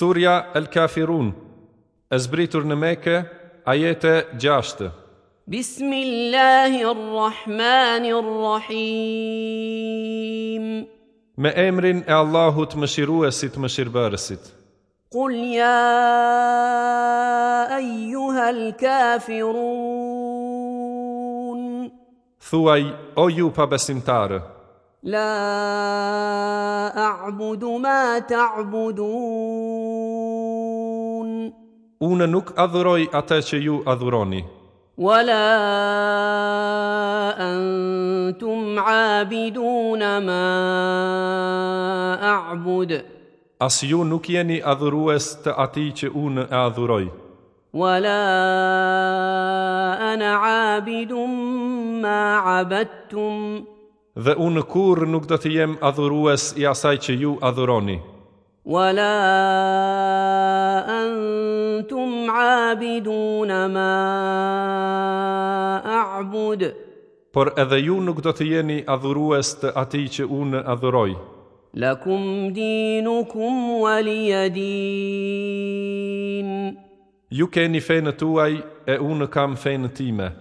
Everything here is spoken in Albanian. Surja El Kafirun E zbritur në meke, ajete gjashtë Bismillahirrahmanirrahim Me emrin e Allahut më shiruesit më shirëbërësit Kull ja ejuha el kafirun Thuaj, o ju pa besimtarë La a'budu ma ta'budun Unë nuk adhuroj atë që ju adhuroni. Wala antum abidun ma a'bud. As ju nuk jeni adhurues të ati që unë e adhuroj. Wala ana abidun ma abadtum. Dhe unë kur nuk do të jem adhurues i asaj që ju adhuroni. Wala ta'biduna ma a'bud Por edhe ju nuk do të jeni adhurues të atij që unë adhuroj Lakum dinukum wali Ju keni fejnë tuaj e unë kam fejnë time